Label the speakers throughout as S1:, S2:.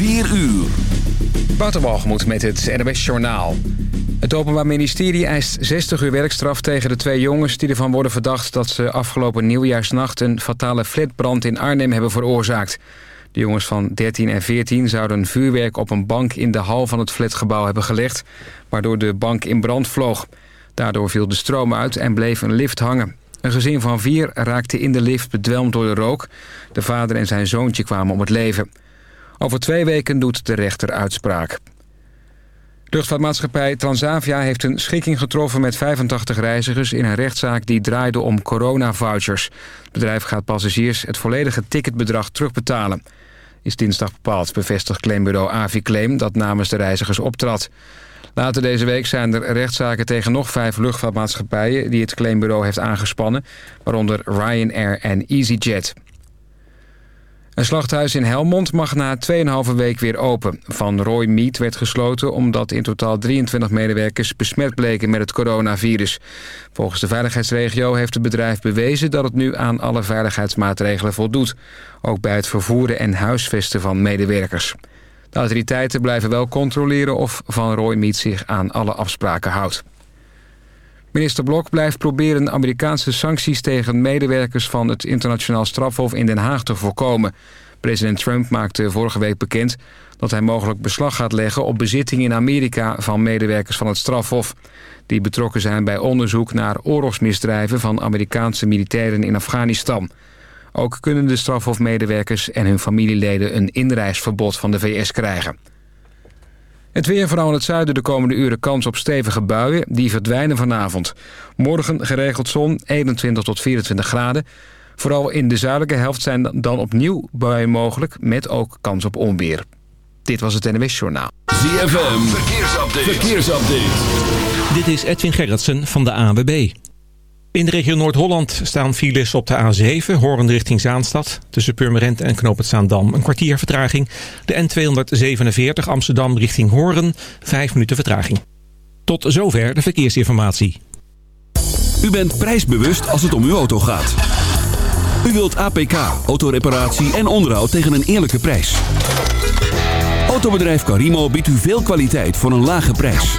S1: 4 uur.
S2: Waterwalgemoed met het NWS Journaal. Het Openbaar Ministerie eist 60 uur werkstraf tegen de twee jongens... die ervan worden verdacht dat ze afgelopen nieuwjaarsnacht... een fatale flatbrand in Arnhem hebben veroorzaakt. De jongens van 13 en 14 zouden vuurwerk op een bank... in de hal van het flatgebouw hebben gelegd... waardoor de bank in brand vloog. Daardoor viel de stroom uit en bleef een lift hangen. Een gezin van vier raakte in de lift bedwelmd door de rook. De vader en zijn zoontje kwamen om het leven. Over twee weken doet de rechter uitspraak. Luchtvaartmaatschappij Transavia heeft een schikking getroffen met 85 reizigers... in een rechtszaak die draaide om coronavouchers. Het bedrijf gaat passagiers het volledige ticketbedrag terugbetalen. Is dinsdag bepaald, bevestigt claimbureau Aviclaim... dat namens de reizigers optrad. Later deze week zijn er rechtszaken tegen nog vijf luchtvaartmaatschappijen... die het claimbureau heeft aangespannen, waaronder Ryanair en EasyJet. Een slachthuis in Helmond mag na 2,5 week weer open. Van Roy Meat werd gesloten omdat in totaal 23 medewerkers besmet bleken met het coronavirus. Volgens de veiligheidsregio heeft het bedrijf bewezen dat het nu aan alle veiligheidsmaatregelen voldoet. Ook bij het vervoeren en huisvesten van medewerkers. De autoriteiten blijven wel controleren of Van Roy Meat zich aan alle afspraken houdt. Minister Blok blijft proberen Amerikaanse sancties tegen medewerkers van het internationaal strafhof in Den Haag te voorkomen. President Trump maakte vorige week bekend dat hij mogelijk beslag gaat leggen op bezittingen in Amerika van medewerkers van het strafhof. Die betrokken zijn bij onderzoek naar oorlogsmisdrijven van Amerikaanse militairen in Afghanistan. Ook kunnen de strafhofmedewerkers en hun familieleden een inreisverbod van de VS krijgen. Het weer, vooral in het zuiden de komende uren kans op stevige buien. Die verdwijnen vanavond. Morgen geregeld zon, 21 tot 24 graden. Vooral in de zuidelijke helft zijn dan opnieuw buien mogelijk... met ook kans op onweer. Dit was het NWS Journaal.
S1: ZFM, verkeersupdate. verkeersupdate.
S3: Dit is Edwin Gerritsen van de ANWB. In de regio Noord-Holland staan files op de A7, Horen richting Zaanstad. Tussen Purmerend en Knoop het Zaandam een kwartier vertraging. De N247 Amsterdam richting Horen, 5 minuten vertraging. Tot zover de verkeersinformatie.
S1: U bent prijsbewust als het om uw auto gaat. U wilt APK, autoreparatie en onderhoud tegen een eerlijke prijs. Autobedrijf Carimo biedt u veel kwaliteit voor een lage prijs.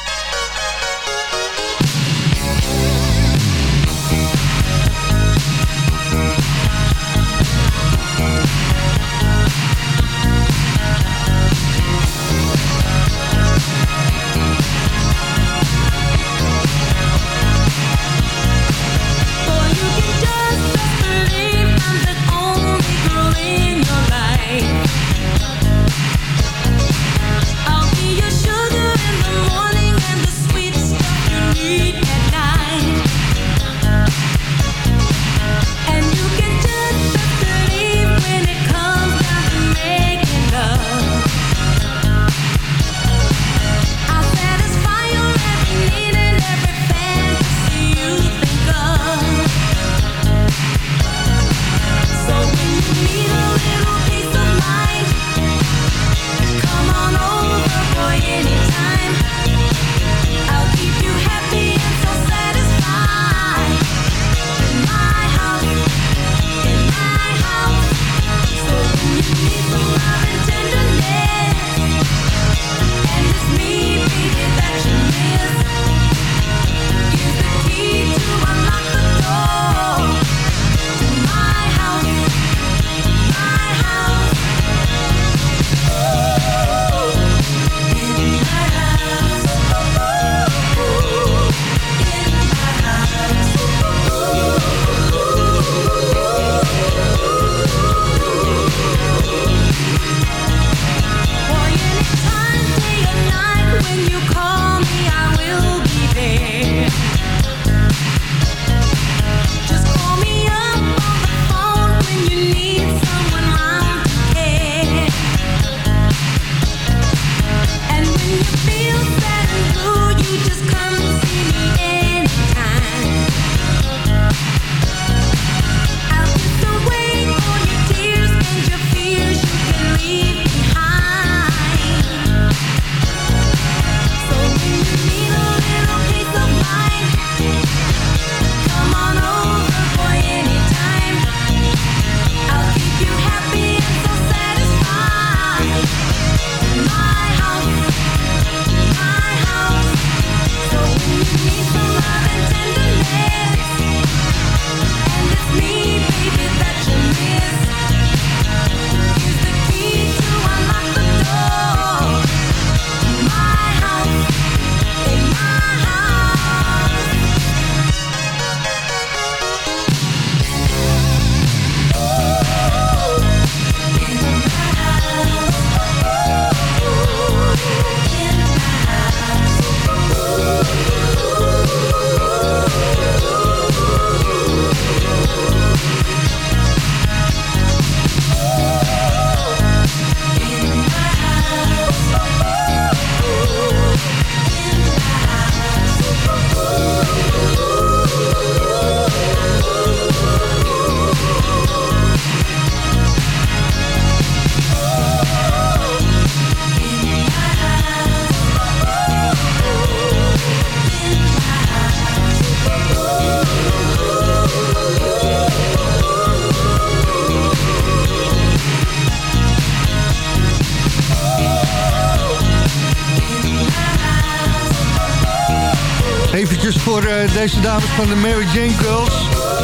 S4: Voor eh, deze dames van de Mary Jane Girls.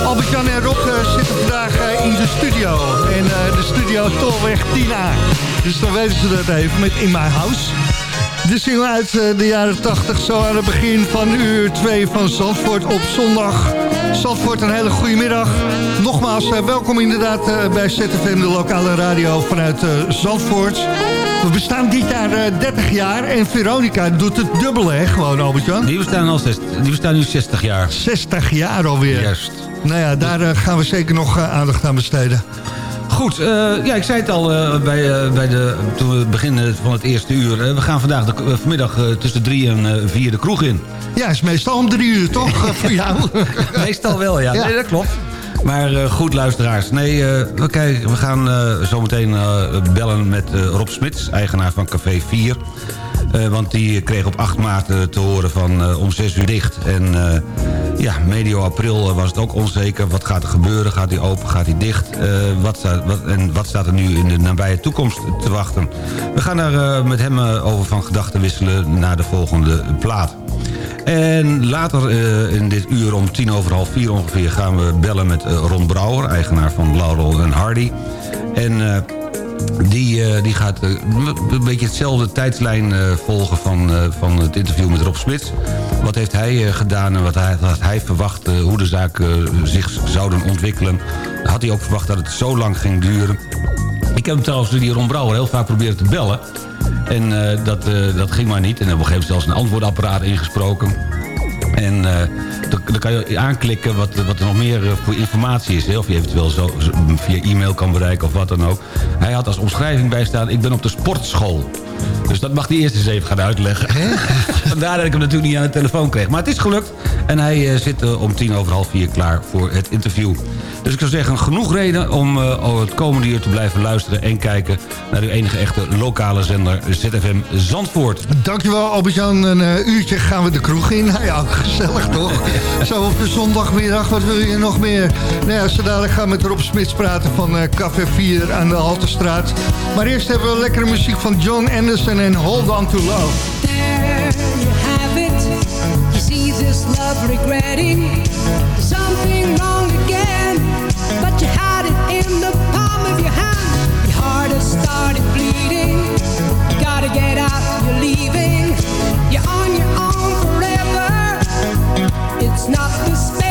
S4: Albert-Jan en Rob eh, zitten vandaag eh, in de studio. Eh, de studio Tolweg 10A. Dus dan weten ze dat even met In My House. De single uit de jaren 80, zo aan het begin van uur 2 van Zandvoort op zondag. Zandvoort, een hele goede middag. Nogmaals, welkom inderdaad bij ZFM, de lokale radio vanuit Zandvoort. We bestaan dit jaar eh, 30 jaar en Veronica doet het dubbele, hè, gewoon Albert-Jan?
S5: Die bestaan, al 60, die bestaan nu 60 jaar.
S4: 60 jaar alweer.
S5: Juist.
S4: Nou ja, daar eh, gaan we zeker nog eh, aandacht aan besteden.
S5: Goed, eh, ja, ik zei het al eh, bij, eh, bij de, toen we beginnen van het eerste uur. eh, we gaan vandaag de, eh, vanmiddag eh, tussen drie en eh, vier de kroeg in.
S4: Ja, is meestal om drie uur, toch? eh, voor jou.
S5: Meestal wel, ja.
S4: Ja.
S5: Nee, dat klopt. Maar eh, goed, luisteraars. Nee, eh, we, kijken, we gaan eh, zometeen eh, bellen met Rob Smits, eigenaar van Café 4. Eh, want die kreeg op 8 maart te horen van om 6 uur dicht. En ja, medio april was het ook onzeker. Wat gaat er gebeuren? Gaat hij open? Gaat hij dicht? Wat wat, en wat staat er nu in de nabije toekomst te wachten? We gaan daar met hem over van gedachten wisselen naar de volgende plaat. En later eh, in dit uur om tien over half vier ongeveer... gaan we bellen met eh, Ron Brouwer, eigenaar van Laurel en Hardy. En eh, die, die gaat een beetje hetzelfde tijdslijn volgen van, van het interview met Rob Smits. Wat heeft hij gedaan en wat hij, hij verwacht hoe de zaken zich zouden ontwikkelen. Had hij ook verwacht dat het zo lang ging duren. Ik heb hem trouwens, die Ron Brouwer, heel vaak proberen te bellen. En eh, dat, eh, dat ging maar niet. En op een gegeven moment zelfs een antwoordapparaat ingesproken. En eh, dan, dan kan je aanklikken wat, wat er nog meer voor informatie is. hè. Of je eventueel zo, zo via e-mail kan bereiken of wat dan ook. Hij had als omschrijving bij staan, ik ben op de sportschool. Dus dat mag hij eerst eens even gaan uitleggen. Vandaar dat ik hem natuurlijk niet aan de telefoon kreeg. Maar het is gelukt. En hij zit om tien over half vier klaar voor het interview. Dus ik zou zeggen, genoeg reden om eh, het komende uur te blijven luisteren... en kijken naar uw enige echte lokale zender ZFM Zandvoort.
S4: Dankjewel Albert-Jan. Een eh, uurtje gaan we de kroeg in. Nou ja, gezellig toch? Zo op de zondagmiddag, wat wil je nog meer? Nou ja, zo dadelijk gaan we met Rob Smits praten van eh, Café 4 aan de Haltestraat. Maar eerst hebben we lekkere muziek van John Anderson en Hold On To Love.
S6: There you have it. You see this love regretting something wrong not the space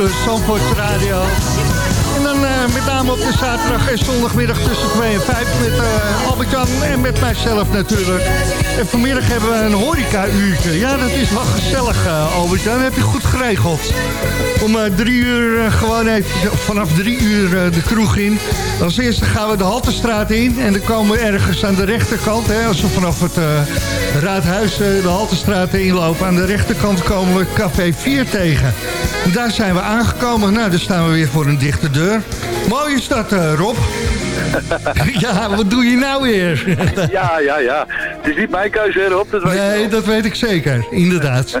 S4: de Radio. En dan eh, met name op de zaterdag en zondagmiddag tussen 2 en 5 met eh Albert-Jan en met mijzelf natuurlijk. En vanmiddag hebben we een horeca-uurtje. Ja, dat is wel gezellig, eh, Albert-Jan. heb je goed geregeld. Om drie uur gewoon even, vanaf drie uur de kroeg in. Als eerste gaan we de Haltestraat in. En dan komen we ergens aan de rechterkant. Hè, als we vanaf het Raadhuis de Haltestraat inlopen. Aan de rechterkant komen we Café 4 tegen. Daar zijn we aangekomen. Nou, daar staan we weer voor een dichte deur. Mooi is dat, eh, Rob. ja, wat doe je nou weer?
S7: Ja, ja, ja. Het is niet mijn keuze, hè, Rob. Dat weet
S4: nee, dat weet ik zeker. Inderdaad.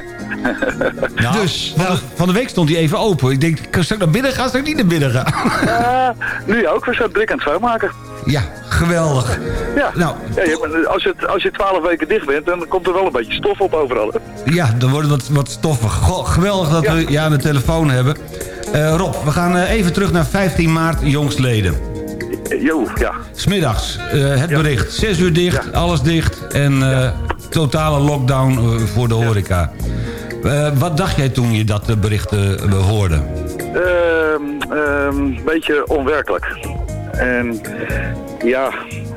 S5: Nou,
S4: Dus,
S5: van, de, van de week stond hij even open. Ik denk, kan ik naar binnen gaan? Zou ik niet naar binnen gaan?
S7: Nu ook. We zijn druk aan het schoonmaken.
S5: Ja, geweldig.
S7: Ja.
S5: Nou,
S7: ja je, als, als je twaalf weken dicht bent, dan komt er wel een beetje stof op overal. hè.
S5: ja, dan wordt het wat, wat stoffig. Goh, geweldig dat
S7: Ja.
S5: we je aan de telefoon hebben. Eh, Rob, we gaan eh, even terug naar 15 maart jongstleden.
S7: Jo, ja.
S5: Smiddags, eh het bericht. 6 uur dicht,
S7: Ja.
S5: alles dicht en totale lockdown voor de horeca. Wat dacht jij toen je dat bericht hoorde?
S7: Ehm, ehm, Een beetje onwerkelijk. En ja,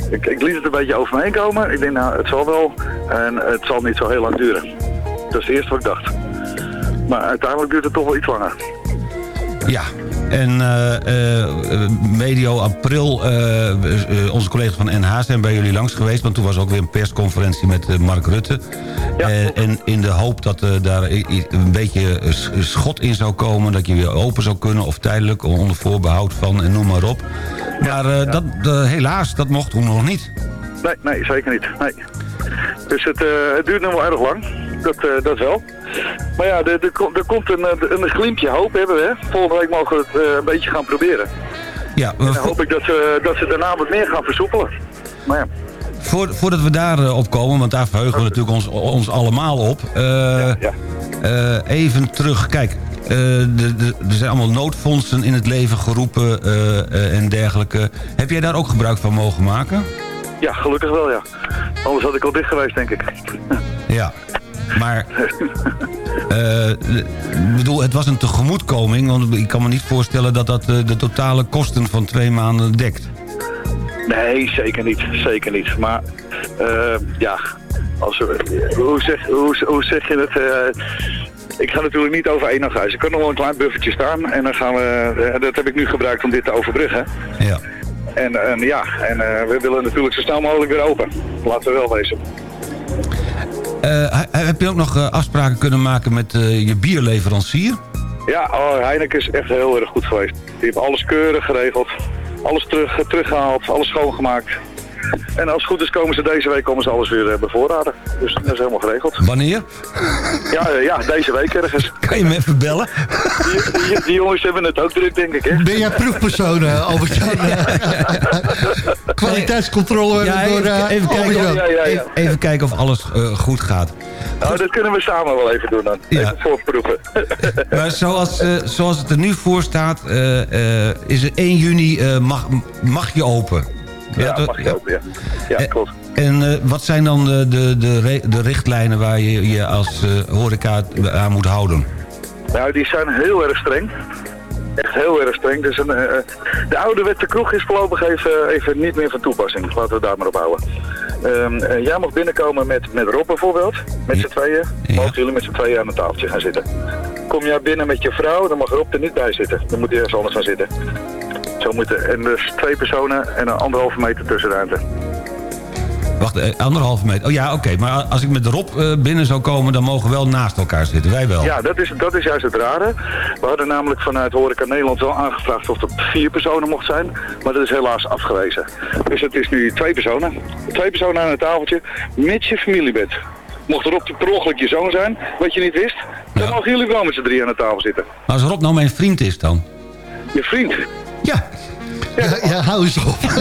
S7: ik, ik liet het een beetje over me heen komen. Ik denk, nou, het zal wel. En het zal niet zo heel lang duren. Dat is het eerste wat ik dacht. Maar uiteindelijk duurt het toch wel iets langer.
S5: Ja, en eh, eh, medio april, eh, onze collega's van NH zijn bij jullie langs geweest... want toen was ook weer een persconferentie met Mark Rutte.
S7: Ja,
S5: en in de hoop dat daar een beetje schot in zou komen... dat je weer open zou kunnen of tijdelijk onder voorbehoud van en noem maar op. Maar dat, helaas, dat mocht toen nog niet.
S7: Nee, nee, zeker niet. Nee. Dus het, het duurt nog wel erg lang. Dat, eh, dat wel. Maar ja, er, er, komt- er komt een, eh, een glimpje hoop hebben we. Hè? Volgende week mogen we het eh, een beetje gaan proberen.
S5: Ja,
S7: En dan hoop ik dat ze, dat ze daarna wat meer gaan versoepelen. Maar ja,
S5: voor, voordat we daar eh, op komen, want daar verheugen we natuurlijk ons, ons allemaal op...
S7: ja.
S5: Eh, even terug, kijk, de, de, er zijn allemaal noodfondsen in het leven geroepen en dergelijke. Heb jij daar ook gebruik van mogen maken?
S7: ja, gelukkig wel ja. Anders had ik al dicht geweest denk ik.
S5: Ja, maar ik bedoel, het was een tegemoetkoming, want ik kan me niet voorstellen dat dat eh, de totale kosten van twee maanden dekt.
S7: Nee, zeker niet. Zeker niet. Maar eh, ja, als we, hoe, zeg, hoe, hoe zeg je het? ik ga natuurlijk niet over één nacht huis. Ik kan nog wel een klein buffertje staan. En dan gaan we, dat heb ik nu gebruikt om dit te overbruggen.
S5: Ja.
S7: En, en ja, en we willen natuurlijk zo snel mogelijk weer open. Laten we wel wezen.
S5: Eh, he- heb je ook nog eh, afspraken kunnen maken met eh, je bierleverancier?
S7: Ja, oh, Heineken is echt heel erg goed geweest. Die heeft alles keurig geregeld. Alles terug, teruggehaald, alles schoongemaakt. En als het goed is komen ze deze week komen ze alles weer eh, bevoorraden. Dus dat is helemaal geregeld.
S5: Wanneer?
S7: Ja, eh, ja deze week ergens.
S5: Kan je me even bellen?
S7: Die, die, die jongens hebben het ook druk, denk ik, hè?
S4: Ben jij proefpersoon, eh, Albert-Jan? Kwaliteitscontrole
S5: Ja,
S4: door
S5: even,
S4: eh,
S5: even, kijken,
S4: Albert-Jan.
S7: Ja, ja, ja.
S5: even, even kijken of alles eh, goed gaat.
S7: Nou, dat kunnen we samen wel even doen dan.
S5: Ja.
S7: Even voorproeven.
S5: Maar zoals, eh, zoals het er nu voor staat, eh, eh, is het 1 juni eh, mag, mag je open.
S7: Ja,
S5: dat-
S7: mag je ook, ja. Ja,
S5: Eh,
S7: klopt.
S5: En eh, wat zijn dan de, de, de, re- de richtlijnen waar je je als eh, horeca aan moet houden?
S7: Nou, die zijn heel erg streng. Echt heel erg streng. Dus een, eh, de ouderwetse kroeg is voorlopig even, even niet meer van toepassing. Laten we daar maar op houden. Ehm, eh, jij mag binnenkomen met, met Rob bijvoorbeeld. Met z'n tweeën.
S5: Ja.
S7: Mogen jullie met z'n tweeën aan een tafeltje gaan zitten. Kom jij binnen met je vrouw, dan mag Rob er niet bij zitten. Dan moet hij ergens anders gaan zitten. Zo moeten. En dus twee personen en een anderhalve meter tussenruimte.
S5: Wacht, eh, anderhalve meter. Oh ja, oké. Maar als ik met Rob eh, binnen zou komen, dan mogen we wel naast elkaar zitten. Wij wel.
S7: Ja, dat is, dat is juist het rare. We hadden namelijk vanuit Horeca Nederland wel aangevraagd of het vier personen mocht zijn. Maar dat is helaas afgewezen. Dus het is nu twee personen. Twee personen aan het tafeltje, mits je familiebed. Mocht Rob per ongeluk je zoon zijn, wat je niet wist, dan
S5: Ja.
S7: mogen jullie wel met z'n drie aan de tafel zitten.
S5: Maar als Rob nou mijn vriend is dan?
S7: Je vriend,
S5: Ja.
S4: Ja, ja, hou eens op.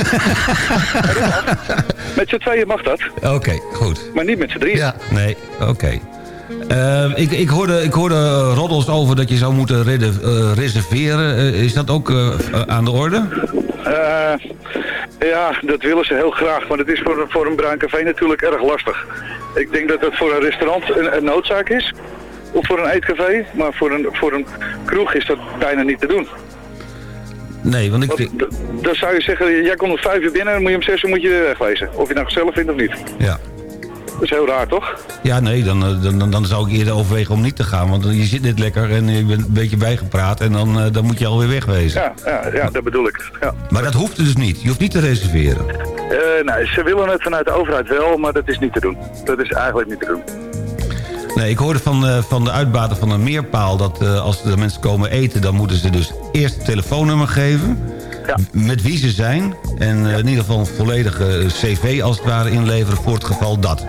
S7: met z'n tweeën mag dat,
S5: Oké, goed.
S7: maar niet met z'n drieën.
S4: Ja.
S5: Nee, oké. Eh, ik, ik, hoorde, ik hoorde eh, roddels over dat je zou moeten rede- eh, reserveren. Eh, is dat ook aan de orde?
S7: Ja, dat willen ze heel graag, maar het is voor, voor een bruin café natuurlijk erg lastig. Ik denk dat het voor een restaurant een, een noodzaak is. Of voor een eetcafé, maar voor een, voor een kroeg is dat bijna niet te doen.
S5: Nee, want ik.
S7: Want Dan zou je zeggen, jij komt om vijf uur binnen en moet je om zes uur moet je wegwezen. Of je nou gezellig vindt of niet.
S5: Ja.
S7: Dat is heel raar, toch?
S5: Ja, nee, dan, eh, dan, dan, dan zou ik eerder overwegen om niet te gaan. Want je zit net lekker en je bent een beetje bijgepraat en dan, eh, dan moet je alweer wegwezen.
S7: Ja, ja, ja dat bedoel ik. Ja.
S5: Maar dat hoeft dus niet. Je hoeft niet te reserveren.
S7: Eh, nee, ze willen het vanuit de overheid wel, maar dat is niet te doen. Dat is eigenlijk niet te doen.
S5: Nee, ik hoorde van, eh, van de uitbater van een meerpaal... dat eh, als de mensen komen eten... dan moeten ze dus eerst het telefoonnummer geven...
S7: Ja.
S5: met wie ze zijn... en eh, in ieder geval een volledige eh, cv als het ware inleveren... voor het geval dat.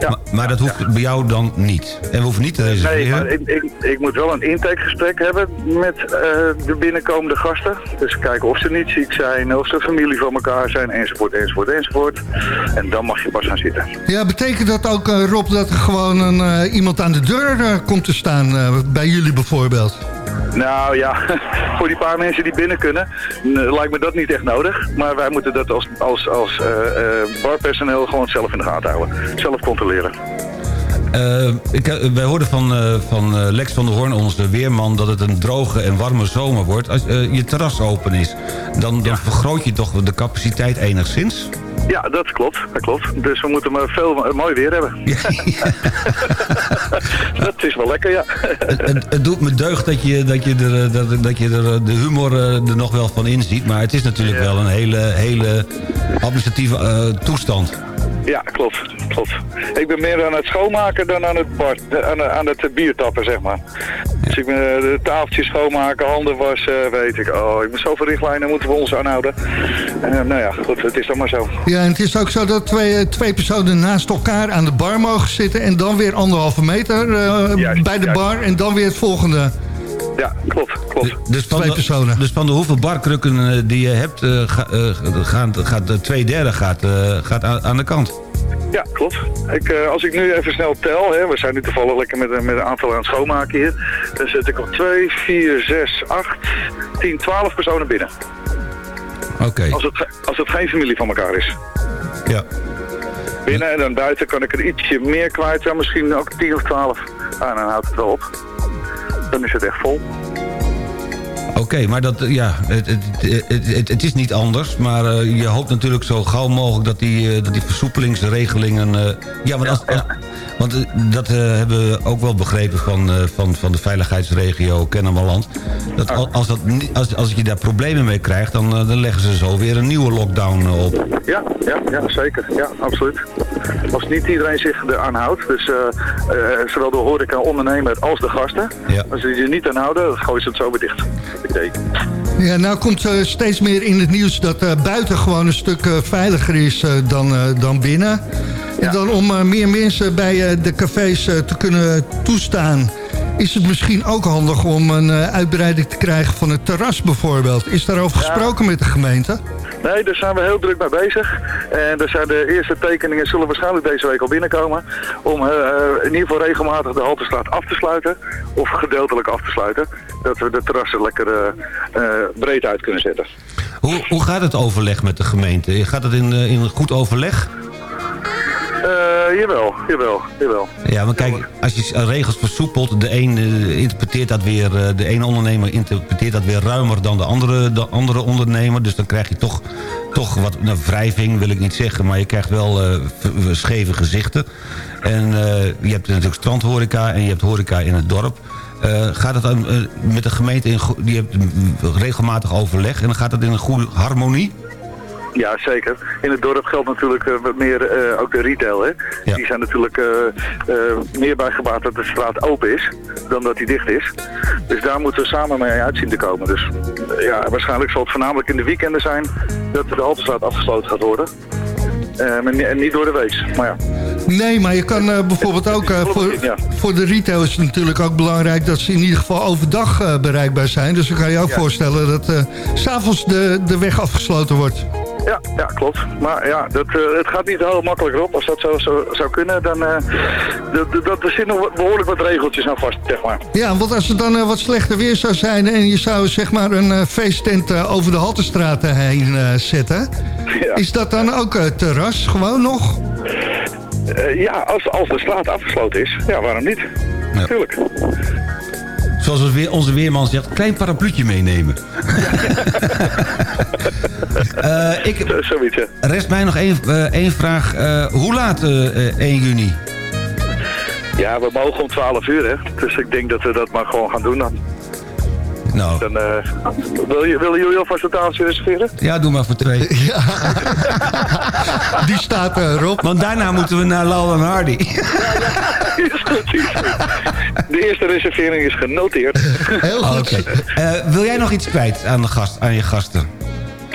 S7: Ja.
S5: Maar, maar dat hoeft bij jou dan niet. En we hoeven niet te
S7: Nee,
S5: reserveren.
S7: maar ik, ik, ik moet wel een intakegesprek hebben met eh, de binnenkomende gasten. Dus kijken of ze niet ziek zijn, of ze familie van elkaar zijn, enzovoort, enzovoort, enzovoort. En dan mag je pas gaan zitten.
S4: Ja, betekent dat ook, Rob, dat er gewoon een, eh, iemand aan de deur komt te staan? eh, bij jullie bijvoorbeeld?
S7: Nou ja, voor die paar mensen die binnen kunnen, lijkt me dat niet echt nodig. Maar wij moeten dat als, als, als eh, eh, barpersoneel gewoon zelf in de gaten houden. Zelf controleren.
S5: Eh, ik, wij hoorden van, van Lex van der Hoorn, onze weerman... dat het een droge en warme zomer wordt. Als je terras open is, dan, dan vergroot je toch de capaciteit enigszins?
S7: Ja, dat klopt. Dat klopt. Dus we moeten maar veel mooi weer hebben. dat is wel lekker, ja.
S5: het, het, het doet me deugd dat je, dat je, er, eh, dat, dat je er eh, de humor eh, er nog wel van inziet. Maar het is natuurlijk wel een hele, hele administratieve toestand.
S7: Ja, klopt. klopt. Ik ben meer aan het schoonmaken dan aan het, bar, aan, aan het biertappen, zeg maar. Dus ik ben eh, de tafeltjes schoonmaken, handen wassen, weet ik. Oh, ik moet zoveel richtlijnen moeten we ons aanhouden. En, eh, nou ja, goed, het is dan maar zo.
S4: Ja, en het is ook zo dat twee, eh, twee personen naast elkaar aan de bar mogen zitten... en dan weer anderhalve meter eh,
S7: Juist,
S4: bij de
S7: juist.
S4: bar en dan weer het volgende.
S7: Ja, klopt, klopt.
S5: Dus van,
S4: Twee
S5: de,
S4: personen.
S5: dus van de hoeveel barkrukken die je hebt, ga- gaan, gaat, eh, twee derde gaat, eh, gaat aan, aan de kant.
S7: Ja, klopt. Ik, eh, als ik nu even snel tel, hè, we zijn nu toevallig lekker met, een- met een aantal aan het schoonmaken hier. Dan zit ik op 2, 4, 6, 8, 10, 12 personen binnen.
S5: Oké,
S7: Als het, als het geen familie van elkaar is.
S5: ja.
S7: Binnen en dan buiten kan ik er ietsje meer kwijt. Ja, misschien ook 10 of 12. Ah, dan houdt het wel op. Dan is het echt vol.
S5: Oké, maar dat, eh, ja, het, het, het, het, is niet anders. Maar eh, je hoopt natuurlijk zo gauw mogelijk dat die, eh, dat die versoepelingsregelingen... ja, want, als- want eh, dat eh, hebben we ook wel begrepen van, eh, van, van de veiligheidsregio Kennemerland. Dat al- als, dat, niet- als, als je daar problemen mee krijgt, dan, dan leggen ze zo weer een nieuwe lockdown op.
S7: Ja, ja, ja, zeker. Ja, absoluut. Als niet iedereen zich eraan houdt, dus eh, eh, zowel de horeca-ondernemer als de gasten,
S5: Ja.
S7: als die er niet aan houden, dan gooien ze het zo weer dicht. Idee.
S4: Ja, nou komt steeds meer in het nieuws dat eh, buiten gewoon een stuk veiliger is dan, eh, dan binnen. En
S7: Ja.
S4: dan om eh, meer mensen bij eh, de cafés eh, te kunnen toestaan... is het misschien ook handig om een eh, uitbreiding te krijgen van het terras bijvoorbeeld. Is daarover gesproken met de gemeente?
S7: Nee, daar zijn we heel druk mee bezig. En er zijn de eerste tekeningen zullen waarschijnlijk deze week al binnenkomen. Om in ieder geval regelmatig de Haltestraat af te sluiten. Of gedeeltelijk af te sluiten. Dat we de terrassen lekker breed uit kunnen zetten.
S5: Hoe, hoe gaat het overleg met de gemeente? Gaat het in, in een goed overleg?
S7: Eh, jawel, jawel, jawel.
S5: Ja, maar kijk, als je regels versoepelt... de een eh, interpreteert dat weer... eh, de ene ondernemer interpreteert dat weer ruimer dan de andere, de andere ondernemer. Dus dan krijg je toch, toch wat... Nou, wrijving wil ik niet zeggen... maar je krijgt wel scheve gezichten. En je hebt natuurlijk strandhoreca... en je hebt horeca in het dorp... Gaat het met de gemeente... In, die hebt regelmatig overleg... en dan gaat het in een goede harmonie?
S7: Ja, zeker. In het dorp geldt natuurlijk eh, wat meer eh, ook de retail. Hè?
S5: Ja.
S7: Die zijn natuurlijk eh, meer bij gebaat dat de straat open is dan dat die dicht is. Dus daar moeten we samen mee uitzien te komen. Dus ja, waarschijnlijk zal het voornamelijk in de weekenden zijn dat de Haltestraat afgesloten gaat worden. En niet door de week. Maar ja,
S4: Nee, maar je kan bijvoorbeeld ook... voor, voor de retail is het natuurlijk ook belangrijk... dat ze in ieder geval overdag bereikbaar zijn. Dus dan kan je ook
S7: Ja.
S4: voorstellen dat s s'avonds de, de weg afgesloten wordt.
S7: Ja, ja klopt. Maar ja, dat, eh, het gaat niet heel makkelijk op. Als dat zo, zo zou kunnen, dan eh dat, er zitten nog behoorlijk wat regeltjes aan vast, zeg maar.
S4: Ja, want als het dan eh, wat slechter weer zou zijn... en je zou zeg maar een feesttent over de Haltestraat heen eh, zetten...
S7: Ja.
S4: is dat dan ook terras gewoon nog?
S7: Eh, ja, als, als de straat afgesloten is, ja, waarom niet?
S5: Ja.
S7: tuurlijk.
S5: Zoals onze weerman zegt, klein parapluutje meenemen. Eh, ik,
S7: Zo- Zoiets,
S5: rest mij nog één, eh, één vraag. Eh, hoe laat eh, eh, 1 juni?
S7: Ja, we mogen om 12 uur, hè. Dus ik denk dat we dat maar gewoon gaan doen dan.
S5: Nou,
S7: dan eh, wil je, willen jullie alvast een reserveren?
S5: ja, doe maar voor twee.
S4: Die staat eh, Rob.
S5: Want daarna moeten we naar Laura en Hardy.
S7: Is goed, is goed. De eerste reservering is genoteerd.
S4: Heel goed.
S5: Eh, wil jij nog iets kwijt aan, de gast, aan je gasten?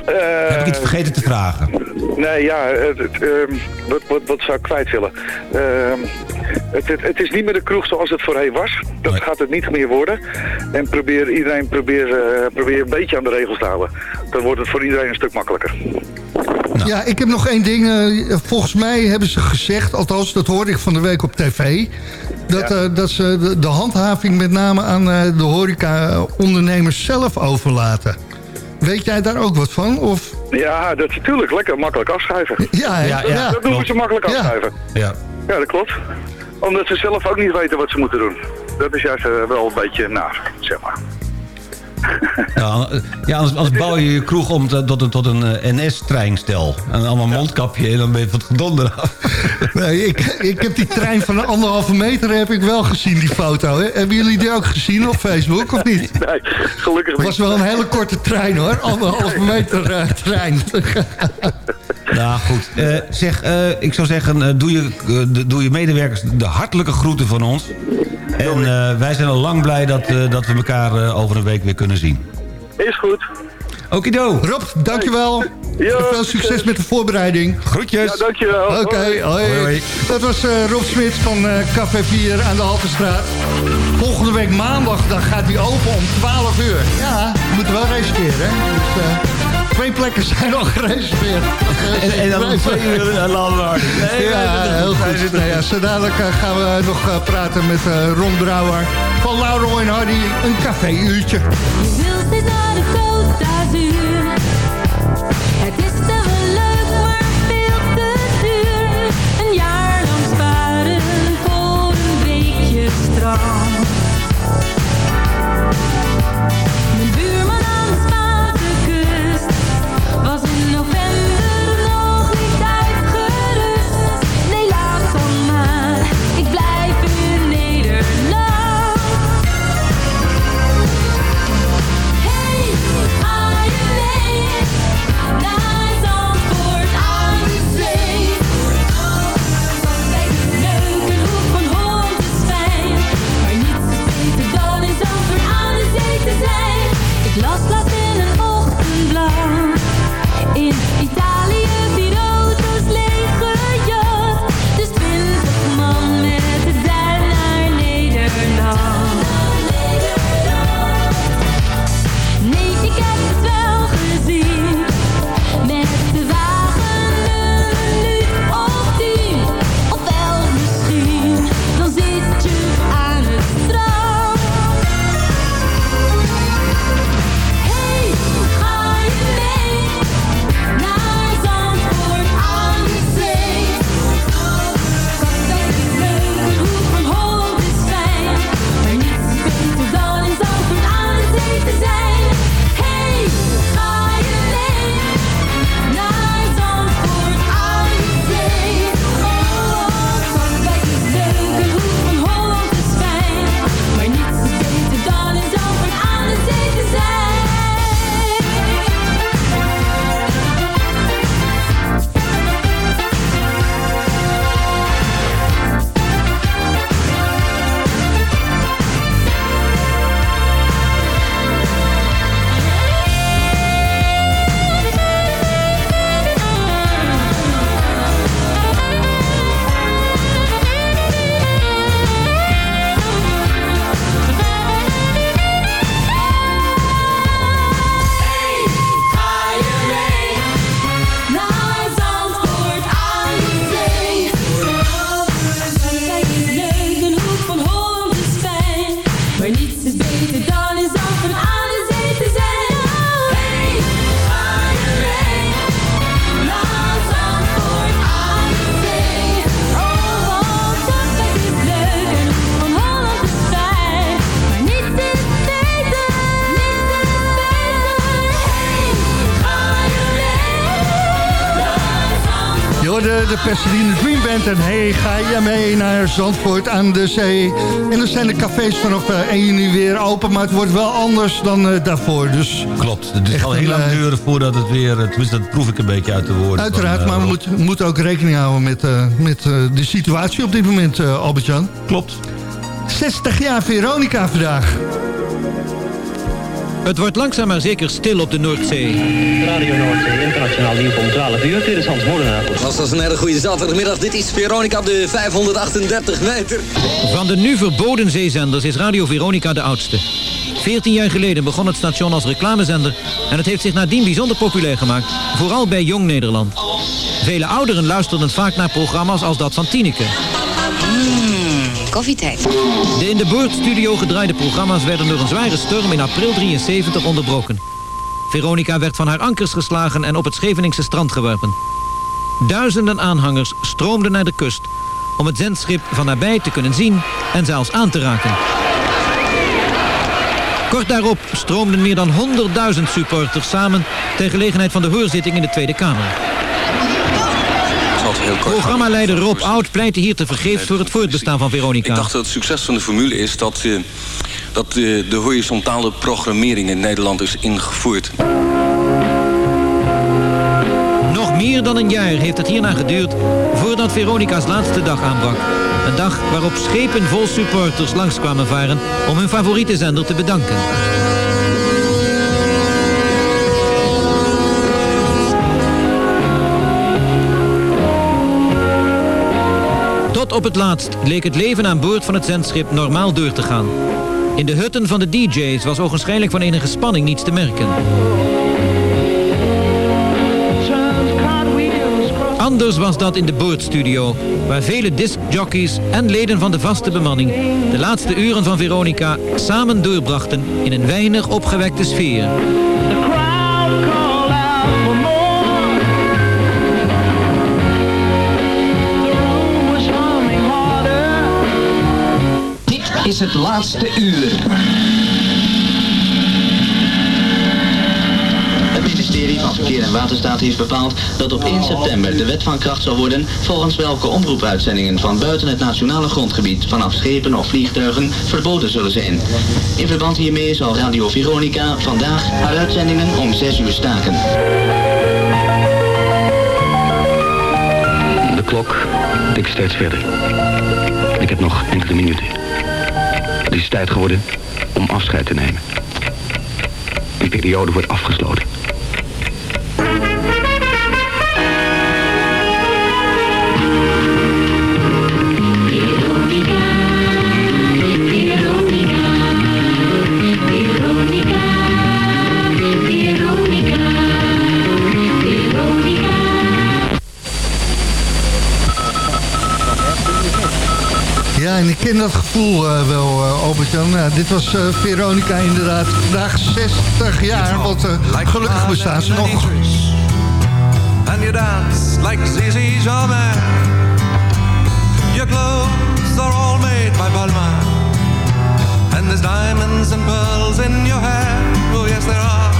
S5: Heb ik iets vergeten te vragen?
S7: Nee, ja, het, het, ehm, wat, wat, wat zou ik kwijt willen? Ehm, het, het, het is niet meer de kroeg zoals het voorheen was. Dat
S5: Nee.
S7: gaat het niet meer worden. En probeer, iedereen probeer, eh, probeer een beetje aan de regels te houden. Dan wordt het voor iedereen een stuk makkelijker.
S4: Ja, ik heb nog één ding. eh, volgens mij hebben ze gezegd, althans dat hoorde ik van de week op tv... dat,
S7: Ja.
S4: eh, dat ze de, de handhaving met name aan eh, de horeca-ondernemers zelf overlaten. Weet jij daar ook wat van? Of,
S7: Ja, dat is natuurlijk lekker makkelijk afschuiven.
S4: ja?
S5: Ja, ja.
S7: dat doen ze makkelijk afschuiven.
S5: Ja.
S7: Ja, dat klopt. Omdat ze zelf ook niet weten wat ze moeten doen. Dat is juist eh, wel een beetje naar, zeg maar.
S5: Ja, ja anders, anders bouw je je kroeg om te- tot, een- tot een eh, NS-treinstel. En allemaal mondkapje en dan ben je van het gedonder af.
S4: Nee, ik, ik heb die trein van een anderhalve meter heb ik wel gezien, die foto. Hè? Hebben jullie die ook gezien op Facebook, of niet?
S7: Nee, gelukkig
S4: Het
S7: niet.
S4: was wel een hele korte trein, hoor. Anderhalve meter eh, trein.
S5: Nou goed, Eh, zeg, ik zou zeggen, doe, je, doe je medewerkers de hartelijke groeten van ons. En eh, wij zijn al lang blij dat, eh, dat we elkaar eh, over een week weer kunnen zien.
S7: Is goed.
S5: Okido,
S4: Rob, dankjewel.
S7: Ja,
S4: En veel succes met de voorbereiding.
S5: groetjes.
S7: Ja, dankjewel.
S4: Oké,
S7: Hoi.
S4: hoi.
S5: Hoi, hoi.
S4: Dat was eh, Rob Smits van eh, Café 4 aan de Haltestraat. Volgende week maandag dan gaat hij open om 12 uur. Ja, we moeten wel reserveren. Hè? Dus, eh, twee plekken zijn al gereserveerd.
S5: En, en dan om twee uur. Nee,
S4: Ja, heel goed. Nou ja, zo dadelijk eh, gaan we nog eh, praten met eh, Ron Brouwer van Laurel en Hardy. Een café-uurtje.
S8: Je wilt niet naar de Côte d'Azur. Het is te leuk, maar veel te duur. Een jaar lang sparen voor een weekje strand.
S4: Pasadena Dream Band en hey, ga je mee naar Zandvoort aan de zee. En dan zijn de cafés vanaf eh, 1 juni weer open, maar het wordt wel anders dan eh, daarvoor. Dus
S5: Klopt. Het zal
S4: een,
S5: heel lang
S4: eh,
S5: duren voordat het weer... eh, Tenminste, dat proef ik een beetje uit de woorden.
S4: uiteraard,
S5: van, eh,
S4: maar we moeten moeten ook rekening houden met, eh, met eh, de situatie op dit moment, eh, Albert-Jan.
S5: Klopt.
S4: 60 jaar Veronica vandaag.
S9: Het wordt langzaam maar zeker stil op de Noordzee.
S10: Radio Noordzee, internationaal nieuws om 12 uur. Dit is Hans Molenaar.
S11: Was dat een hele goede zaterdagmiddag. Dit is Veronica op de 538 meter.
S9: Van de nu verboden zeezenders is Radio Veronica de oudste. 14 jaar geleden begon het station als reclamezender... en het heeft zich nadien bijzonder populair gemaakt, vooral bij Jong Nederland. Vele ouderen luisterden vaak naar programma's als dat van Tineke. De in de boordstudio gedraaide programma's werden door een zware storm in april 73 onderbroken. Veronica werd van haar ankers geslagen en op het Scheveningse strand geworpen. Duizenden aanhangers stroomden naar de kust om het zendschip van nabij te kunnen zien en zelfs aan te raken. Kort daarop stroomden meer dan 100.000 supporters samen ter gelegenheid van de hoorzitting in de Tweede Kamer. Programmaleider Rob Oud pleitte hier te vergeefs voor het voortbestaan van Veronica.
S12: Ik dacht dat het succes van de formule is dat, eh, dat eh, de horizontale programmering in Nederland is ingevoerd.
S9: Nog meer dan een jaar heeft het hierna geduurd voordat Veronica's laatste dag aanbrak. Een dag waarop schepen vol supporters langskwamen varen om hun favoriete zender te bedanken. Op het laatst leek het leven aan boord van het zendschip normaal door te gaan. In de hutten van de DJ's was ogenschijnlijk van enige spanning niets te merken. Anders was dat in de boordstudio, waar vele discjockeys en leden van de vaste bemanning de laatste uren van Veronica samen doorbrachten in een weinig opgewekte sfeer.
S13: Is het laatste uur.
S14: Het ministerie van Verkeer en Waterstaat heeft bepaald dat op 1 september de wet van kracht zal worden volgens welke omroepuitzendingen van buiten het nationale grondgebied vanaf schepen of vliegtuigen verboden zullen zijn. In verband hiermee zal Radio Veronica vandaag haar uitzendingen om 6 uur staken.
S15: De klok tikt steeds verder. Ik heb nog enkele minuten. Het is tijd geworden om afscheid te nemen. Die periode wordt afgesloten.
S4: Ken dat gevoel eh, wel, eh, Albert-Jan. Ja, dit was eh, Veronica inderdaad. Vandaag 60 jaar, want gelukkig bestaan ze nog.
S16: and you dance like Zizi Jamais. Your clothes are all made by Balmain, and there's diamonds and pearls in your hair. Oh yes, there are.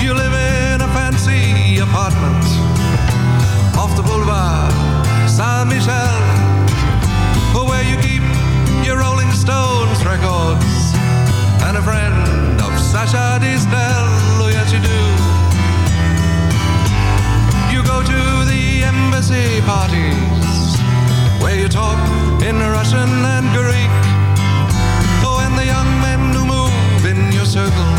S16: You live in a fancy apartment off the boulevard Saint-Michel, records and a friend of Sasha Distel. Oh yes, you do. You go to the embassy parties where you talk in Russian and Greek. Oh, and the young men who move in your circle,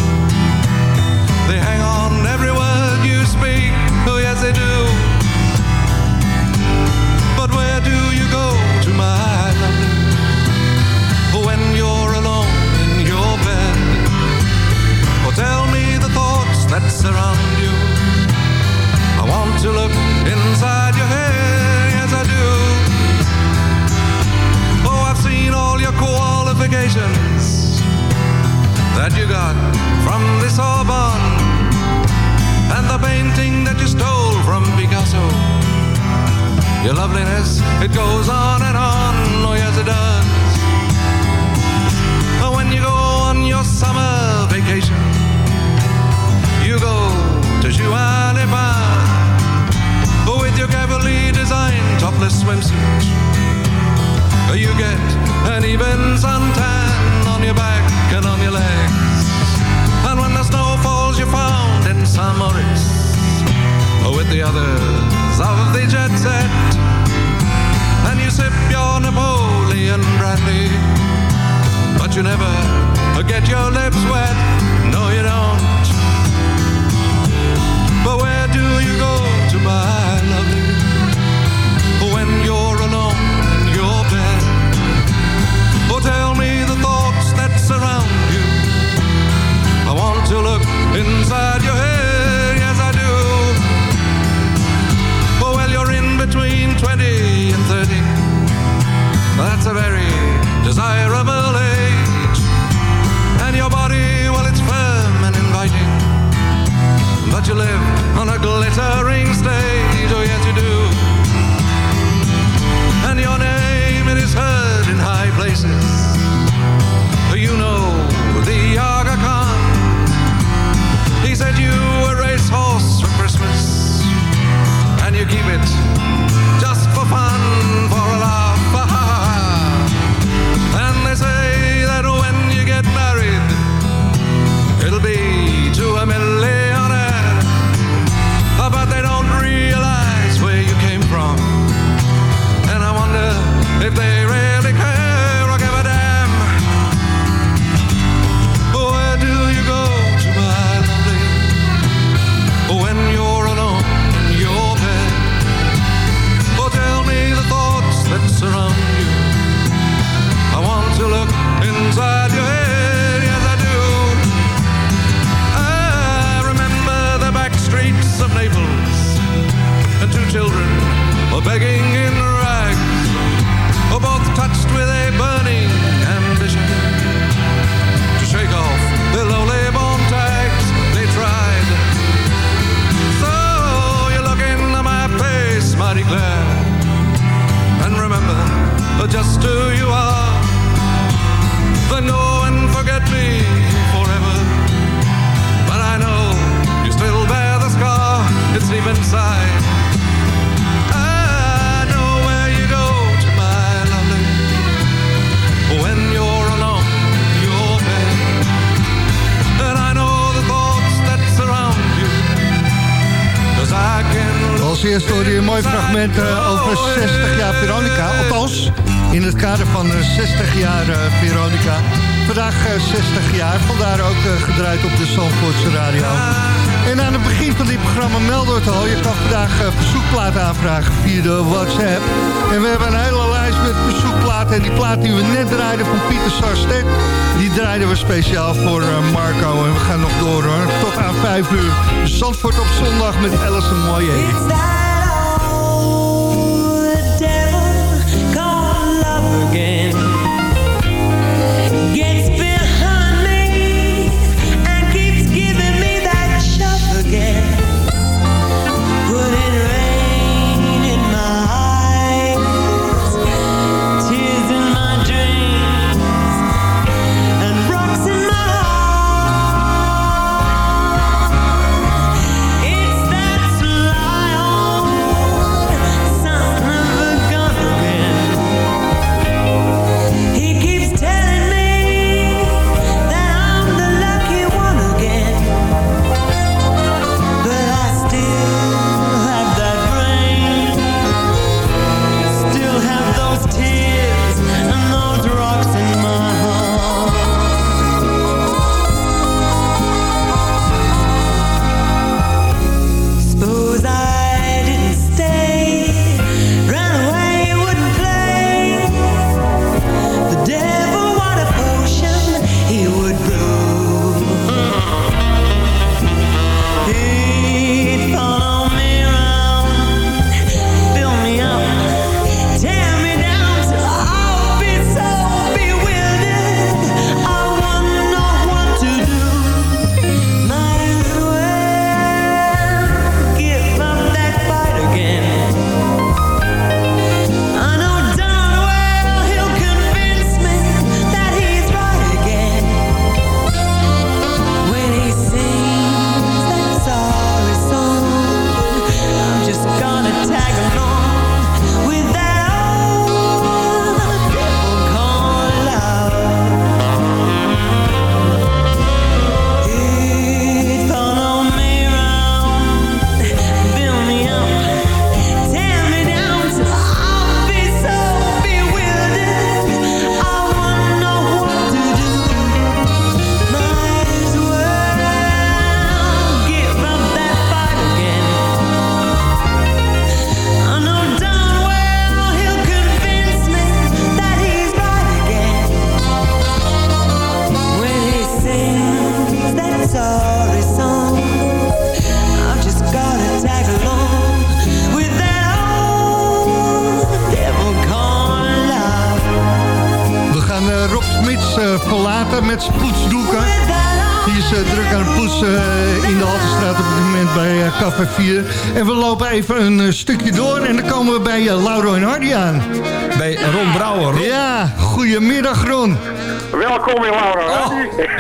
S17: 5 uur. Zandvoort op zondag met Alison Moyer.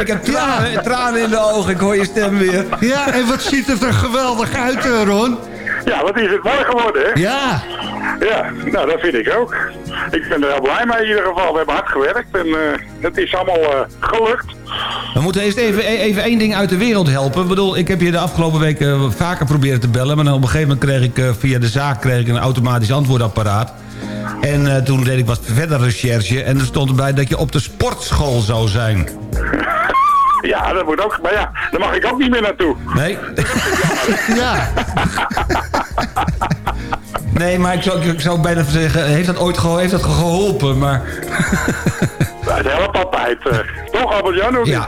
S5: Ik heb tranen, tranen in de ogen, ik hoor je stem weer.
S4: Ja, en wat ziet het er geweldig uit eh, Ron.
S18: Ja, wat is het mooi geworden, hè?
S4: Ja.
S18: Ja, nou dat vind ik ook. Ik ben er heel blij mee in ieder geval. We hebben hard gewerkt en eh, het is allemaal eh, gelukt.
S5: We moeten eerst even, e- even één ding uit de wereld helpen. Ik bedoel, ik heb je de afgelopen weken vaker proberen te bellen... maar dan op een gegeven moment kreeg ik eh, via de zaak kreeg ik een automatisch antwoordapparaat. En eh, toen deed ik wat verder recherche... en er stond erbij dat je op de sportschool zou zijn.
S18: Ja, dat moet ook. Maar ja, daar mag ik ook niet meer naartoe.
S5: Nee?
S4: ja.
S5: Nee, maar ik zou, ik zou bijna zeggen, heeft dat ooit geho- heeft dat geholpen? Maar
S18: Het helpt altijd. toch, Albert-Jan?
S5: Ja.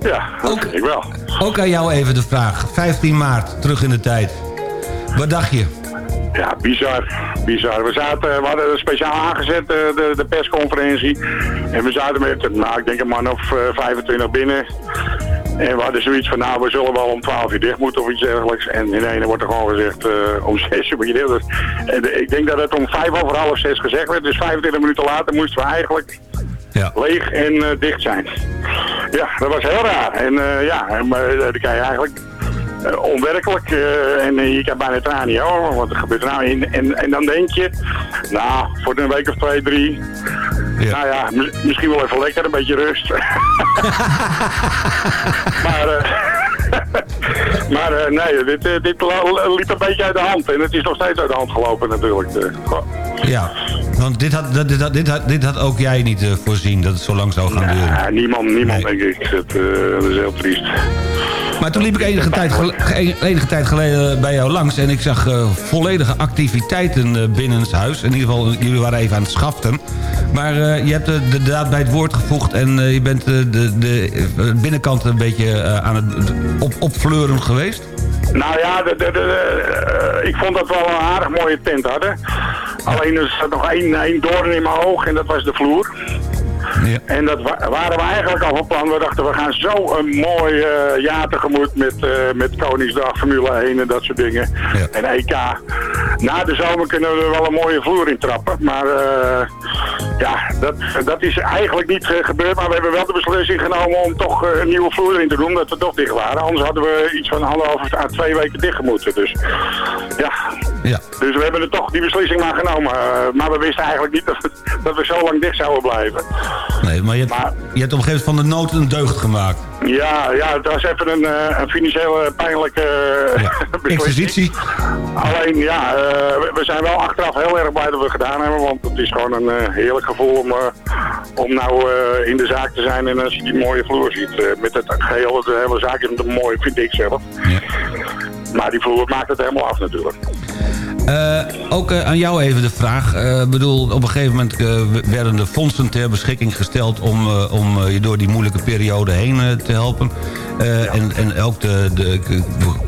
S18: Ja, dat vind ik wel.
S5: ook aan jou even de vraag. 15 maart, terug in de tijd. Wat dacht je?
S18: Ja, bizar. Bizar. We, zaten, we hadden speciaal aangezet, eh, de, de persconferentie. En we zaten met, nou, ik denk een man of eh, 25 binnen. En we hadden zoiets van, nou, we zullen wel om 12 uur dicht moeten of iets dergelijks. En in ene wordt er gewoon gezegd, eh, om 6 uur moet je dicht. Dus, en ik denk dat het om 5 over half 6 gezegd werd. Dus 25 minuten later moesten we eigenlijk leeg en eh, dicht zijn. Ja, dat was heel raar. En eh, ja, maar eh, dan kan je eigenlijk eh, onwerkelijk. eh, en eh, je kan bijna tranen hoor, wat er gebeurt er nou in. En, en dan denk je, nou, voor een week of twee, drie. Nou ja, mi- misschien wel even lekker, een beetje rust. maar eh, maar eh, nee, dit, eh, dit liep een beetje uit de hand. En het is nog steeds uit de hand gelopen natuurlijk. eh.
S5: Ja, want dit had, dit, had, dit, had, dit had ook jij niet eh, voorzien dat het zo lang zou gaan duren.
S18: Ja, niemand, niemand denk ik. Eh, dat is heel triest.
S5: Maar toen liep ik enige tijd, enige tijd geleden bij jou langs... en ik zag eh, volledige activiteiten uh, binnenshuis. In ieder geval, jullie waren even aan het schaften. Maar eh, je hebt eh, de daad bij het woord gevoegd... en eh, je bent eh, de, de eh, binnenkant een beetje eh, aan het op, opfleuren geweest.
S18: Nou ja, de, de, eh, ik vond dat we wel een aardig mooie tent hadden. Alleen er zat nog één, één doorn in mijn oog en dat was de vloer. En dat wa- waren we eigenlijk al van plan. We dachten, we gaan zo een mooi eh, jaar tegemoet met, eh, met Koningsdag, Formule 1 en dat soort dingen. En EK. Na de zomer kunnen we er wel een mooie vloer in trappen. Maar eh, ja, dat, dat is eigenlijk niet gebeurd. Maar we hebben wel de beslissing genomen om toch een nieuwe vloer in te doen. Dat we toch dicht waren. Anders hadden we iets van anderhalf à twee weken dicht gemoeten. Dus ja.
S5: Ja.
S18: Dus we hebben er toch die beslissing maar genomen. Eh, maar we wisten eigenlijk niet dat, dat we zo lang dicht zouden blijven.
S5: Nee, maar je hebt, je hebt op een gegeven moment van de nood een deugd gemaakt.
S18: Ja, ja, het was even een, eh, een financiële pijnlijke eh, beslissing. Alleen ja, eh, we, we zijn wel achteraf heel erg blij dat we het gedaan hebben. Want het is gewoon een eh, heerlijk gevoel om, eh, om nou eh, in de zaak te zijn. En als je die mooie vloer ziet eh, met het geheel, de hele zaak is mooi, vind ik zelf. Maar die vloer maakt het helemaal af natuurlijk.
S5: Eh, ook eh, aan jou even de vraag. Eh, bedoel, op een gegeven moment werden de fondsen ter beschikking gesteld... om, om je door die moeilijke periode heen te helpen. En, en ook de, de, ik